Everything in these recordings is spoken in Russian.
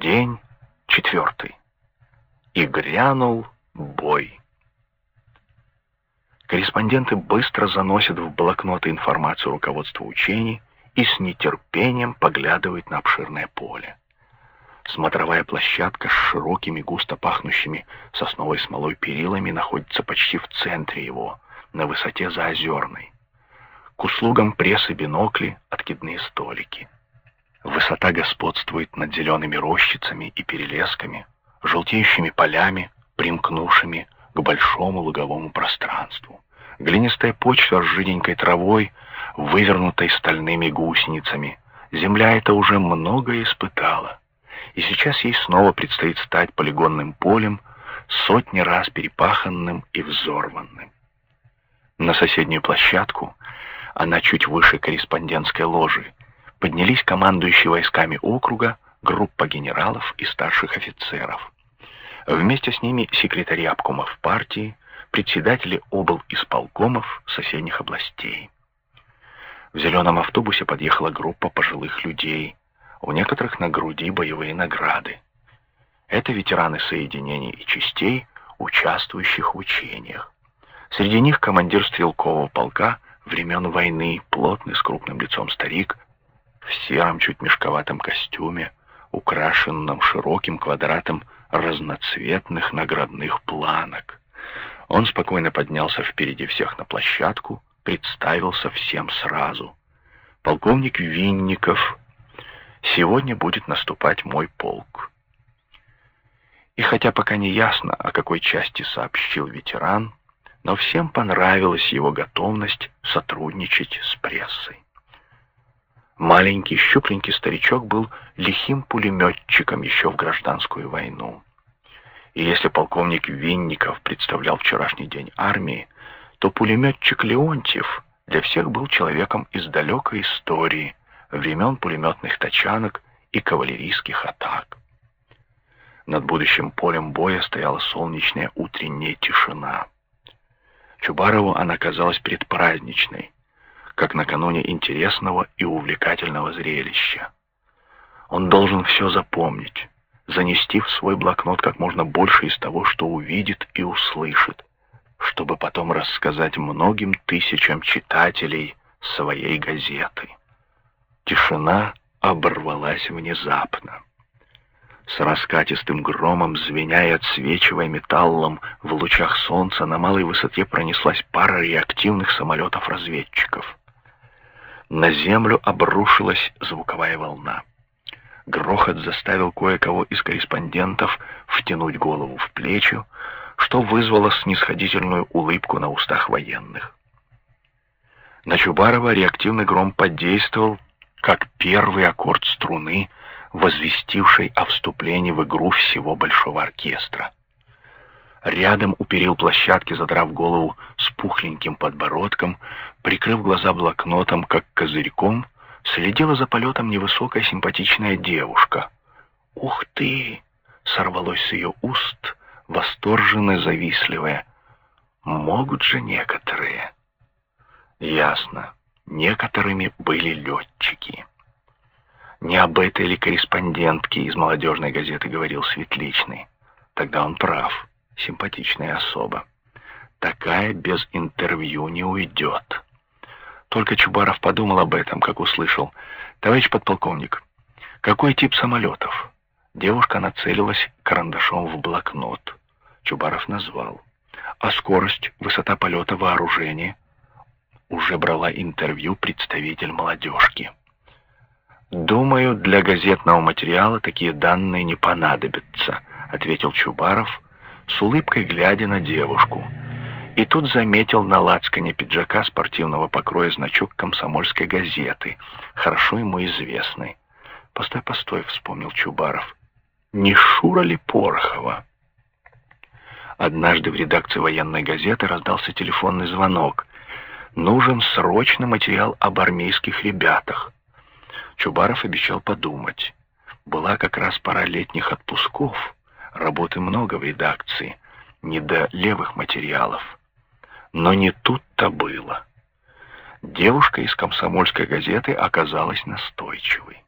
День четвертый. И грянул бой. Корреспонденты быстро заносят в блокноты информацию руководства учений и с нетерпением поглядывают на обширное поле. Смотровая площадка с широкими, густо пахнущими сосновой смолой перилами находится почти в центре его, на высоте заозерной. К услугам прессы бинокли, откидные столики. Высота господствует над зелеными рощицами и перелесками, желтеющими полями, примкнувшими к большому луговому пространству. Глинистая почва с жиденькой травой, вывернутой стальными гусеницами. Земля это уже многое испытала. И сейчас ей снова предстоит стать полигонным полем, сотни раз перепаханным и взорванным. На соседнюю площадку, она чуть выше корреспондентской ложи, поднялись командующие войсками округа, группа генералов и старших офицеров. Вместе с ними секретари обкомов партии, председатели обл. исполкомов соседних областей. В зеленом автобусе подъехала группа пожилых людей, у некоторых на груди боевые награды. Это ветераны соединений и частей, участвующих в учениях. Среди них командир стрелкового полка времен войны, плотный с крупным лицом старик, в сером чуть мешковатом костюме, украшенном широким квадратом разноцветных наградных планок. Он спокойно поднялся впереди всех на площадку, представился всем сразу. Полковник Винников, сегодня будет наступать мой полк. И хотя пока не ясно, о какой части сообщил ветеран, но всем понравилась его готовность сотрудничать с прессой. Маленький щупленький старичок был лихим пулеметчиком еще в гражданскую войну. И если полковник Винников представлял вчерашний день армии, то пулеметчик Леонтьев для всех был человеком из далекой истории, времен пулеметных тачанок и кавалерийских атак. Над будущим полем боя стояла солнечная утренняя тишина. Чубарову она казалась предпраздничной, как накануне интересного и увлекательного зрелища. Он должен все запомнить, занести в свой блокнот как можно больше из того, что увидит и услышит, чтобы потом рассказать многим тысячам читателей своей газеты. Тишина оборвалась внезапно. С раскатистым громом, звеня и отсвечивая металлом, в лучах солнца на малой высоте пронеслась пара реактивных самолетов-разведчиков. На землю обрушилась звуковая волна. Грохот заставил кое-кого из корреспондентов втянуть голову в плечи, что вызвало снисходительную улыбку на устах военных. На Чубарова реактивный гром подействовал, как первый аккорд струны, возвестивший о вступлении в игру всего большого оркестра. Рядом у площадки, задрав голову с пухленьким подбородком, прикрыв глаза блокнотом, как козырьком, следила за полетом невысокая симпатичная девушка. «Ух ты!» — сорвалось с ее уст, восторженно завистливая. «Могут же некоторые». Ясно, некоторыми были летчики. Не об этой ли корреспондентке из молодежной газеты говорил Светличный. Тогда он прав, симпатичная особа. Такая без интервью не уйдет. Только Чубаров подумал об этом, как услышал. «Товарищ подполковник, какой тип самолетов?» Девушка нацелилась карандашом в блокнот. Чубаров назвал. «А скорость, высота полета, вооружение?» Уже брала интервью представитель молодежки. «Думаю, для газетного материала такие данные не понадобятся», ответил Чубаров, с улыбкой глядя на девушку. И тут заметил на лацкане пиджака спортивного покроя значок комсомольской газеты, хорошо ему известный. «Постой, постой», — вспомнил Чубаров. «Не Шура ли Порохова?» Однажды в редакции военной газеты раздался телефонный звонок. «Нужен срочно материал об армейских ребятах». Чубаров обещал подумать. Была как раз пора летних отпусков, работы много в редакции, не до левых материалов. Но не тут-то было. Девушка из комсомольской газеты оказалась настойчивой.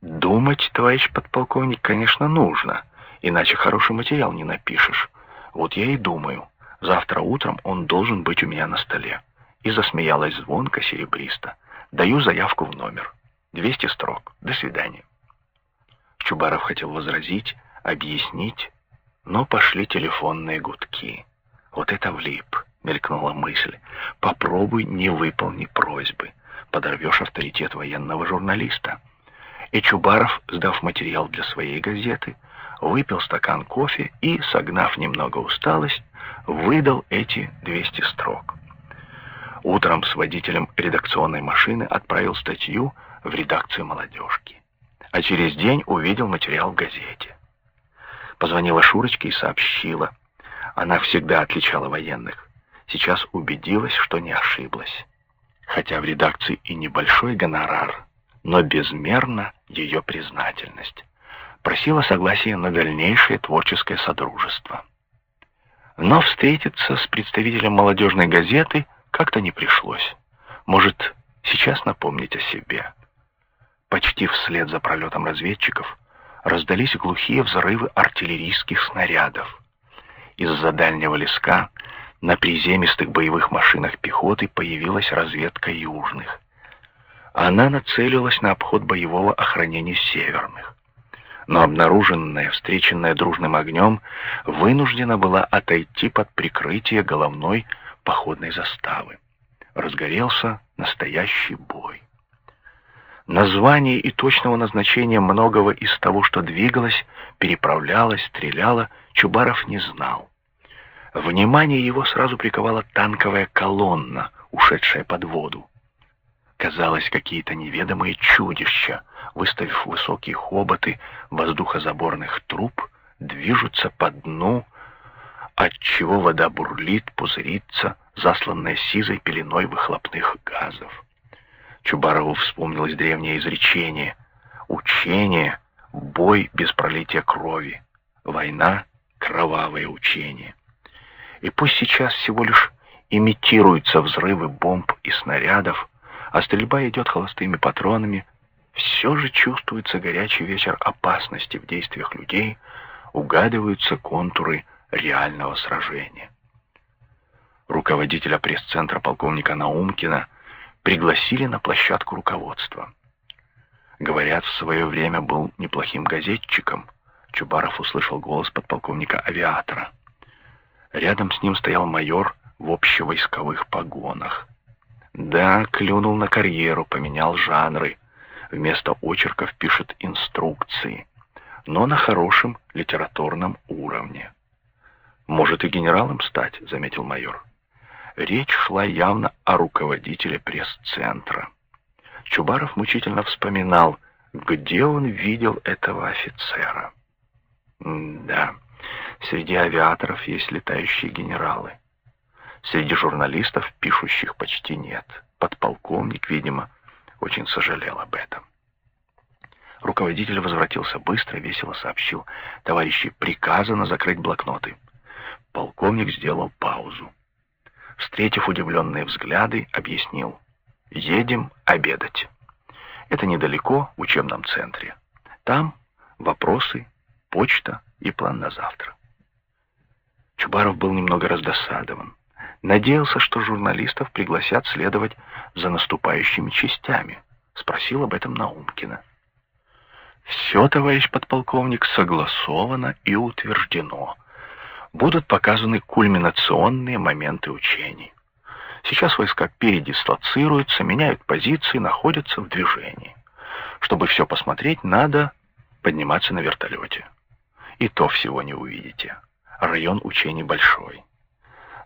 Думать, товарищ подполковник, конечно, нужно, иначе хороший материал не напишешь. Вот я и думаю, завтра утром он должен быть у меня на столе. И засмеялась звонко серебристо. Даю заявку в номер. 200 строк. До свидания. Чубаров хотел возразить, объяснить, но пошли телефонные гудки. Вот это влип, мелькнула мысль. Попробуй не выполни просьбы. Подорвешь авторитет военного журналиста. И Чубаров, сдав материал для своей газеты, выпил стакан кофе и, согнав немного усталость, выдал эти 200 строк. Утром с водителем редакционной машины отправил статью в редакцию «Молодежки». А через день увидел материал в газете. Позвонила Шурочке и сообщила. Она всегда отличала военных. Сейчас убедилась, что не ошиблась. Хотя в редакции и небольшой гонорар, но безмерна ее признательность. Просила согласия на дальнейшее творческое содружество. Но встретиться с представителем молодежной газеты как-то не пришлось. Может, сейчас напомнить о себе. Почти вслед за пролетом разведчиков раздались глухие взрывы артиллерийских снарядов. Из-за дальнего леска на приземистых боевых машинах пехоты появилась разведка южных. Она нацелилась на обход боевого охранения северных. Но обнаруженная, встреченная дружным огнем, вынуждена была отойти под прикрытие головной походной заставы. Разгорелся настоящий бой. Названия и точного назначения многого из того, что двигалось, переправлялось, стреляло, Чубаров не знал. Внимание его сразу приковала танковая колонна, ушедшая под воду. Казалось, какие-то неведомые чудища, выставив высокие хоботы воздухозаборных труб, движутся по дну, отчего вода бурлит, пузырится, засланная сизой пеленой выхлопных газов. Чубарову вспомнилось древнее изречение «Учение — бой без пролития крови, война — кровавое учение». И пусть сейчас всего лишь имитируются взрывы бомб и снарядов, а стрельба идет холостыми патронами, все же чувствуется горячий вечер опасности в действиях людей, угадываются контуры реального сражения. Руководителя пресс-центра полковника Наумкина – пригласили на площадку руководства. Говорят, в свое время был неплохим газетчиком. Чубаров услышал голос подполковника-авиатора. Рядом с ним стоял майор в общевойсковых погонах. Да, клюнул на карьеру, поменял жанры. Вместо очерков пишет инструкции. Но на хорошем литературном уровне. «Может и генералом стать», — заметил майор. Речь шла явно о руководителе пресс-центра. Чубаров мучительно вспоминал, где он видел этого офицера. да, среди авиаторов есть летающие генералы. Среди журналистов, пишущих, почти нет. Подполковник, видимо, очень сожалел об этом. Руководитель возвратился быстро, весело сообщил. Товарищи, приказано закрыть блокноты. Полковник сделал паузу встретив удивленные взгляды, объяснил. «Едем обедать. Это недалеко, в учебном центре. Там вопросы, почта и план на завтра». Чубаров был немного раздосадован. Надеялся, что журналистов пригласят следовать за наступающими частями. Спросил об этом Наумкина. «Все, товарищ подполковник, согласовано и утверждено», будут показаны кульминационные моменты учений. Сейчас войска передислоцируются, меняют позиции, находятся в движении. Чтобы все посмотреть, надо подниматься на вертолете. И то всего не увидите. Район учений большой.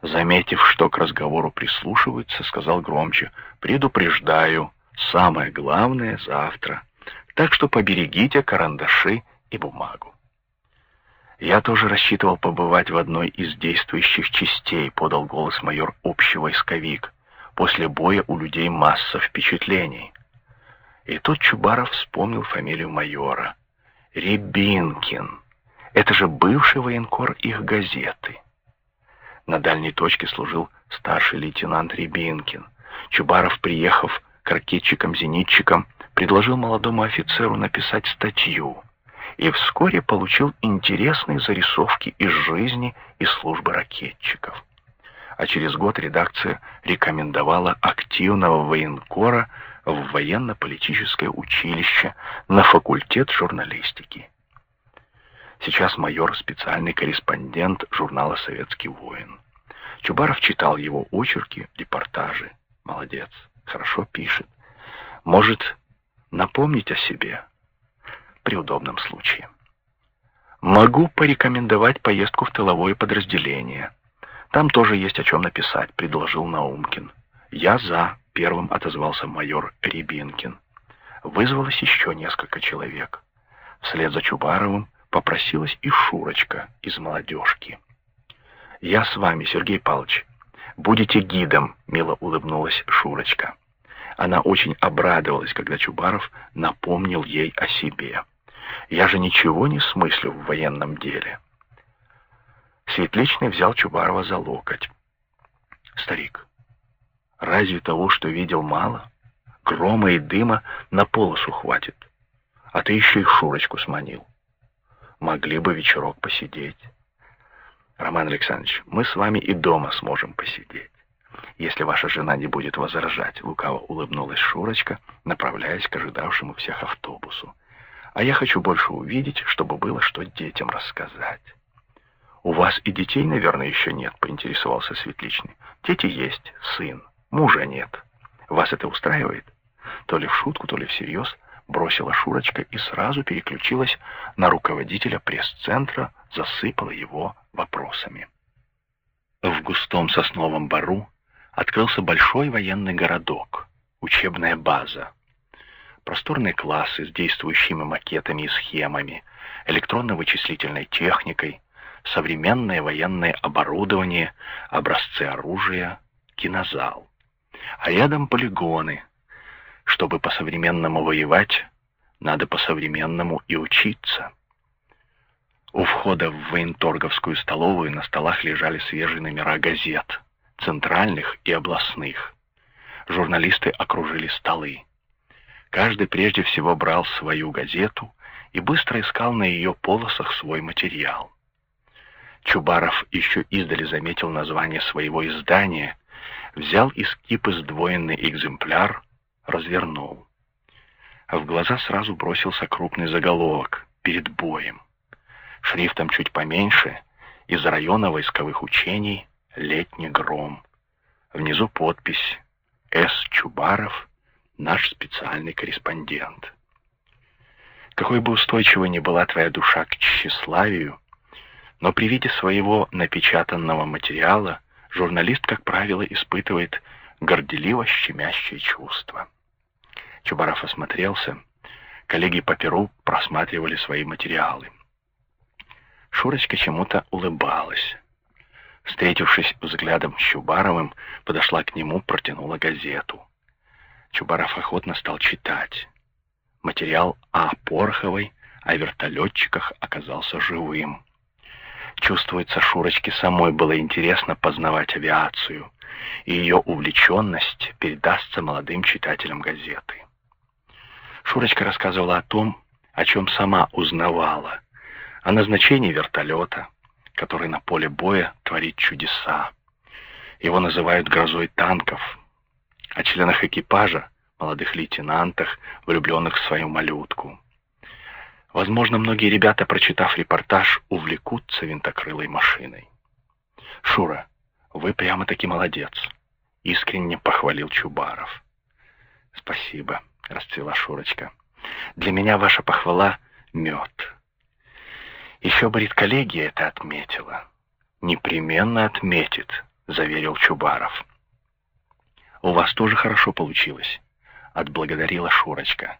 Заметив, что к разговору прислушиваются, сказал громче, «Предупреждаю, самое главное завтра, так что поберегите карандаши и бумагу». «Я тоже рассчитывал побывать в одной из действующих частей», — подал голос майор общий войсковик. «После боя у людей масса впечатлений». И тут Чубаров вспомнил фамилию майора. Рябинкин. Это же бывший военкор их газеты. На дальней точке служил старший лейтенант Рябинкин. Чубаров, приехав к ракетчикам-зенитчикам, предложил молодому офицеру написать статью и вскоре получил интересные зарисовки из жизни и службы ракетчиков. А через год редакция рекомендовала активного военкора в военно-политическое училище на факультет журналистики. Сейчас майор — специальный корреспондент журнала «Советский воин». Чубаров читал его очерки, репортажи. Молодец, хорошо пишет. Может, напомнить о себе при удобном случае. Могу порекомендовать поездку в тыловое подразделение. Там тоже есть о чем написать, предложил Наумкин. Я за, первым отозвался майор Рябинкин. Вызвалось еще несколько человек. Вслед за Чубаровым попросилась и Шурочка из молодежки. «Я с вами, Сергей Павлович. Будете гидом», — мило улыбнулась Шурочка. Она очень обрадовалась, когда Чубаров напомнил ей о себе. «Я же ничего не смыслю в военном деле». Светличный взял Чубарова за локоть. «Старик, разве того, что видел, мало? Грома и дыма на полосу хватит. А ты еще и Шурочку сманил могли бы вечерок посидеть. Роман Александрович, мы с вами и дома сможем посидеть. Если ваша жена не будет возражать, лукаво улыбнулась Шурочка, направляясь к ожидавшему всех автобусу. А я хочу больше увидеть, чтобы было что детям рассказать. У вас и детей, наверное, еще нет, поинтересовался Светличный. Дети есть, сын, мужа нет. Вас это устраивает? То ли в шутку, то ли всерьез бросила Шурочка и сразу переключилась на руководителя пресс-центра, засыпала его вопросами. В густом сосновом бару открылся большой военный городок, учебная база. Просторные классы с действующими макетами и схемами, электронно-вычислительной техникой, современное военное оборудование, образцы оружия, кинозал. А рядом полигоны, чтобы по-современному воевать, надо по-современному и учиться. У входа в военторговскую столовую на столах лежали свежие номера газет, центральных и областных. Журналисты окружили столы. Каждый прежде всего брал свою газету и быстро искал на ее полосах свой материал. Чубаров еще издали заметил название своего издания, взял из кипы сдвоенный экземпляр — развернул. А в глаза сразу бросился крупный заголовок «Перед боем». Шрифтом чуть поменьше из района войсковых учений «Летний гром». Внизу подпись «С. Чубаров, наш специальный корреспондент». Какой бы устойчивой ни была твоя душа к тщеславию, но при виде своего напечатанного материала журналист, как правило, испытывает горделиво щемящее чувство. Чубаров осмотрелся. Коллеги по Перу просматривали свои материалы. Шурочка чему-то улыбалась. Встретившись взглядом с Чубаровым, подошла к нему, протянула газету. Чубаров охотно стал читать. Материал о Пороховой, о вертолетчиках оказался живым. Чувствуется, Шурочке самой было интересно познавать авиацию, и ее увлеченность передастся молодым читателям газеты. Шурочка рассказывала о том, о чем сама узнавала, о назначении вертолета, который на поле боя творит чудеса. Его называют грозой танков, о членах экипажа, молодых лейтенантах, влюбленных в свою малютку. Возможно, многие ребята, прочитав репортаж, увлекутся винтокрылой машиной. «Шура, вы прямо-таки молодец», — искренне похвалил Чубаров. «Спасибо», — расцвела Шурочка. «Для меня ваша похвала — мед». Еще бы редколлегия это отметила. «Непременно отметит», — заверил Чубаров. «У вас тоже хорошо получилось», — отблагодарила Шурочка.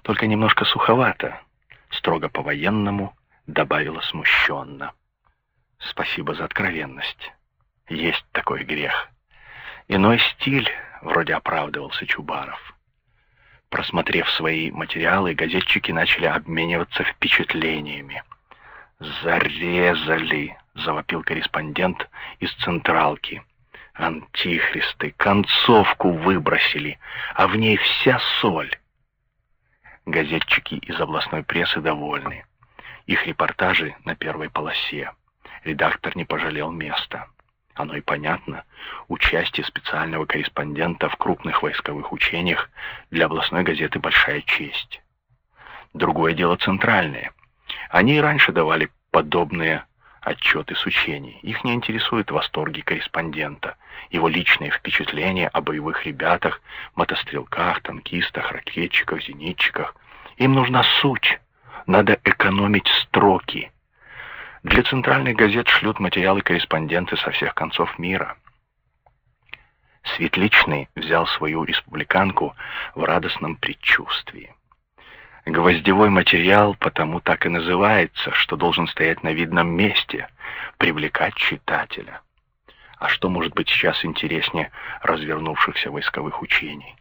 «Только немножко суховато», — строго по-военному добавила смущенно. «Спасибо за откровенность. Есть такой грех. Иной стиль», — вроде оправдывался Чубаров. Просмотрев свои материалы, газетчики начали обмениваться впечатлениями. «Зарезали!» — завопил корреспондент из Централки. «Антихристы! Концовку выбросили, а в ней вся соль!» Газетчики из областной прессы довольны. Их репортажи на первой полосе. Редактор не пожалел места. Оно и понятно. Участие специального корреспондента в крупных войсковых учениях для областной газеты большая честь. Другое дело центральное. Они и раньше давали подобные отчеты с учений. Их не интересуют восторги корреспондента, его личные впечатления о боевых ребятах, мотострелках, танкистах, ракетчиках, зенитчиках. Им нужна суть. Надо экономить строки. Для центральных газет шлют материалы корреспонденты со всех концов мира. Светличный взял свою республиканку в радостном предчувствии. Гвоздевой материал потому так и называется, что должен стоять на видном месте, привлекать читателя. А что может быть сейчас интереснее развернувшихся войсковых учений?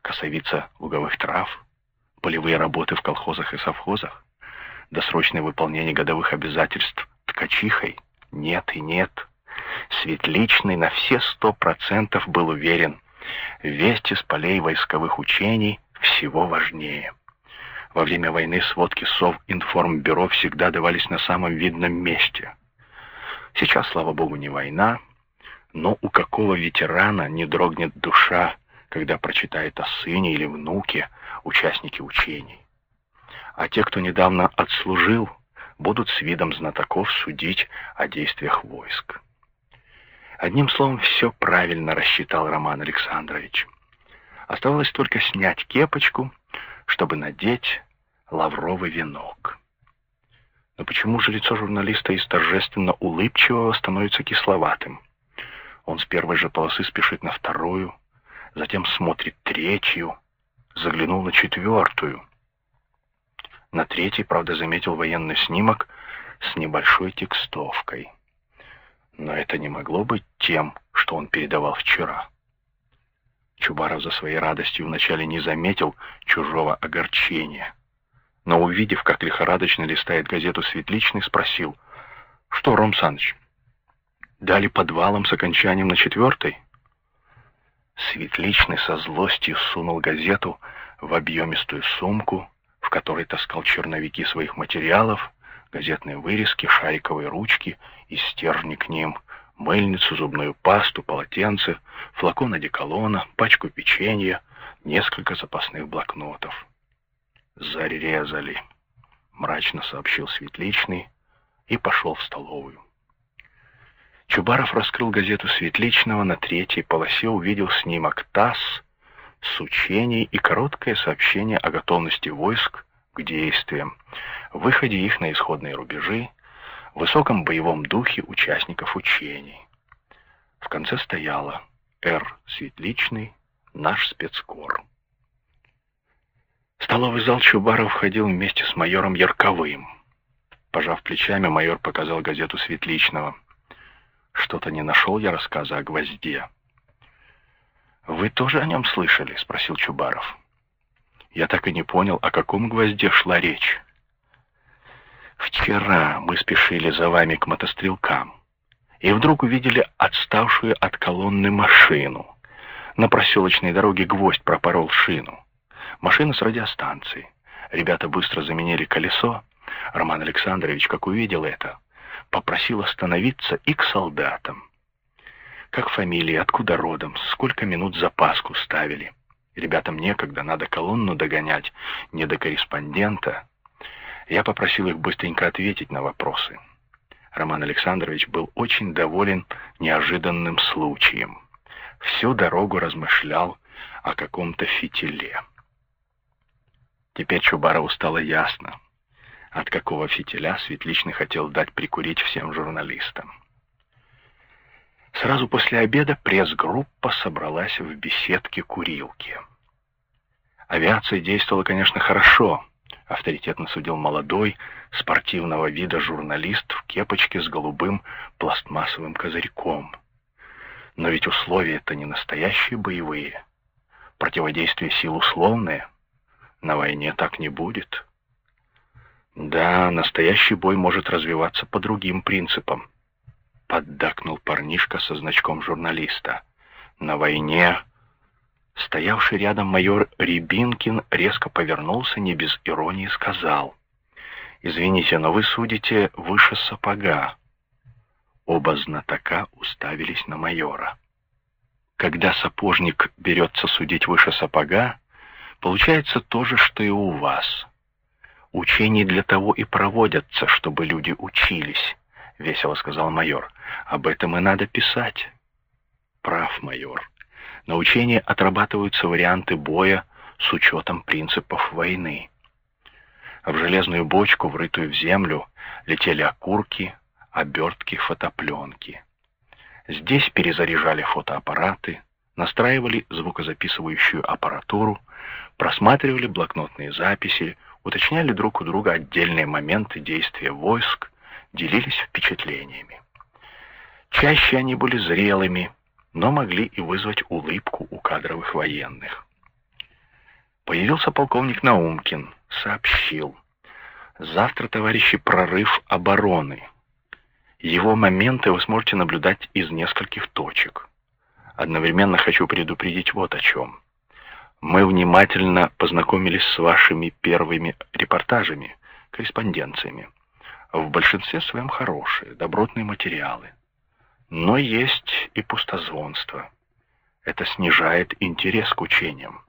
Косовица луговых трав, полевые работы в колхозах и совхозах, досрочное выполнение годовых обязательств ткачихой? Нет и нет. Светличный на все сто процентов был уверен, вести с полей войсковых учений всего важнее. Во время войны сводки Совинформбюро всегда давались на самом видном месте. Сейчас, слава богу, не война, но у какого ветерана не дрогнет душа, когда прочитает о сыне или внуке участники учений? А те, кто недавно отслужил, будут с видом знатоков судить о действиях войск. Одним словом, все правильно рассчитал Роман Александрович. Оставалось только снять кепочку, чтобы надеть лавровый венок. Но почему же лицо журналиста из торжественно улыбчивого становится кисловатым? Он с первой же полосы спешит на вторую, затем смотрит третью, заглянул на четвертую. На третьей, правда, заметил военный снимок с небольшой текстовкой. Но это не могло быть тем, что он передавал вчера. Чубаров за своей радостью вначале не заметил чужого огорчения, но, увидев, как лихорадочно листает газету Светличный, спросил, «Что, Ром Саныч, Дали подвалом с окончанием на четвертой? Светличный со злостью сунул газету в объемистую сумку, в которой таскал черновики своих материалов, газетные вырезки, шариковые ручки и стержни к ним, мыльницу, зубную пасту, полотенце, флакон одеколона, пачку печенья, несколько запасных блокнотов. «Зарезали», — мрачно сообщил Светличный и пошел в столовую. Чубаров раскрыл газету Светличного, на третьей полосе увидел снимок ТАСС с учений и короткое сообщение о готовности войск к действиям, выходе их на исходные рубежи, высоком боевом духе участников учений. В конце стояло «Р. Светличный, наш спецкор». столовый зал Чубаров входил вместе с майором Ярковым. Пожав плечами, майор показал газету Светличного. Что-то не нашел я рассказа о гвозде. «Вы тоже о нем слышали?» — спросил Чубаров. Я так и не понял, о каком гвозде шла речь. «Вчера мы спешили за вами к мотострелкам, и вдруг увидели отставшую от колонны машину. На проселочной дороге гвоздь пропорол шину. Машина с радиостанцией. Ребята быстро заменили колесо. Роман Александрович, как увидел это, попросил остановиться и к солдатам. Как фамилии, откуда родом, сколько минут запаску ставили. Ребятам некогда, надо колонну догонять, не до корреспондента. Я попросил их быстренько ответить на вопросы. Роман Александрович был очень доволен неожиданным случаем. Всю дорогу размышлял о каком-то фитиле. Теперь Чубарову стало ясно от какого фитиля Светличный хотел дать прикурить всем журналистам. Сразу после обеда пресс-группа собралась в беседке курилки. Авиация действовала, конечно, хорошо. Авторитетно судил молодой, спортивного вида журналист в кепочке с голубым пластмассовым козырьком. Но ведь условия-то не настоящие боевые. Противодействие сил условное. На войне так не будет. Да, настоящий бой может развиваться по другим принципам. Поддакнул парнишка со значком журналиста. На войне Стоявший рядом майор Рябинкин резко повернулся, не без иронии сказал. «Извините, но вы судите выше сапога». Оба знатока уставились на майора. Когда сапожник берется судить выше сапога, получается то же, что и у вас. Учения для того и проводятся, чтобы люди учились, — весело сказал майор. Об этом и надо писать. Прав, майор. На учении отрабатываются варианты боя с учетом принципов войны. В железную бочку, врытую в землю, летели окурки, обертки фотопленки. Здесь перезаряжали фотоаппараты, настраивали звукозаписывающую аппаратуру, просматривали блокнотные записи, уточняли друг у друга отдельные моменты действия войск, делились впечатлениями. Чаще они были зрелыми, но могли и вызвать улыбку у кадровых военных. Появился полковник Наумкин, сообщил. Завтра, товарищи, прорыв обороны. Его моменты вы сможете наблюдать из нескольких точек. Одновременно хочу предупредить вот о чем. Мы внимательно познакомились с вашими первыми репортажами, корреспонденциями. В большинстве своем хорошие, добротные материалы. Но есть и пустозвонство. Это снижает интерес к учениям.